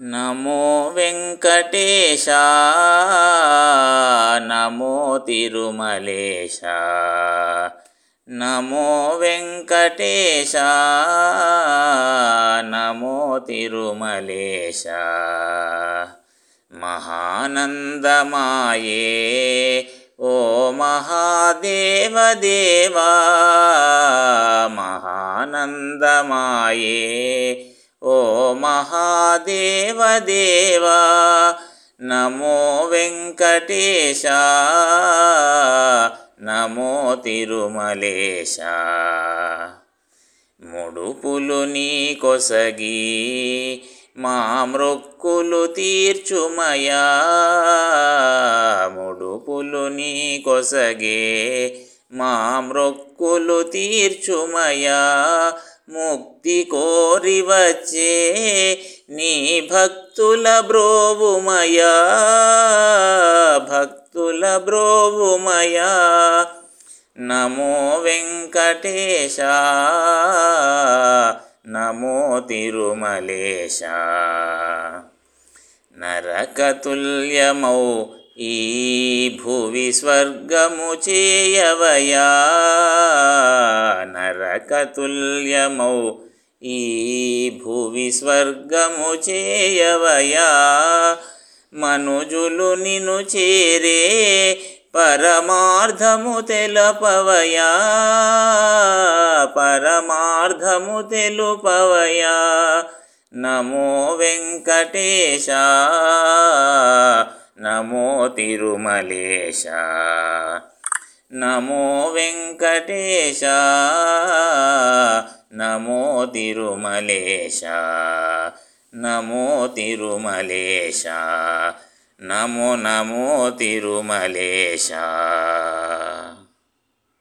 నమో వెంకటేశ నమో తిరుమలేశ నమో వెంకటేశ నమో తిరుమలేశ మహానందమాయే ఓ మహాదేవదేవా మహానందమాయే ఓ మహాదేవదేవా నమో వెంకటేశ నమో తిరుమలేశ. ముడుపులు నీ కొసగి మా మృక్కులు తీర్చుమయా. ముడుపులు నీ కొసగే మా మృక్కులు తీర్చుమయా. ముక్తి కోరి వచ్చే నీ భక్తుల బ్రోవుమయా భక్తుల బ్రోవుమయా. నమో వెంకటేశ నమో తిరుమలేశ. నరకతుల్యమౌ ఈ భువి స్వర్గము చేయవయా. నరకతుల్యమౌ ఈ భువి స్వర్గము చేయవయా? మనుజులు నిను చేరే పరమార్థము తెలపవయా? పరమార్థము తెలుపవయా? నమో వెంకటేశ. నమో తిరుమలేశ. నమో వెంకటేశ నమో తిరుమలేశ నమో తిరుమలేశ నమో నమో తిరుమలేశ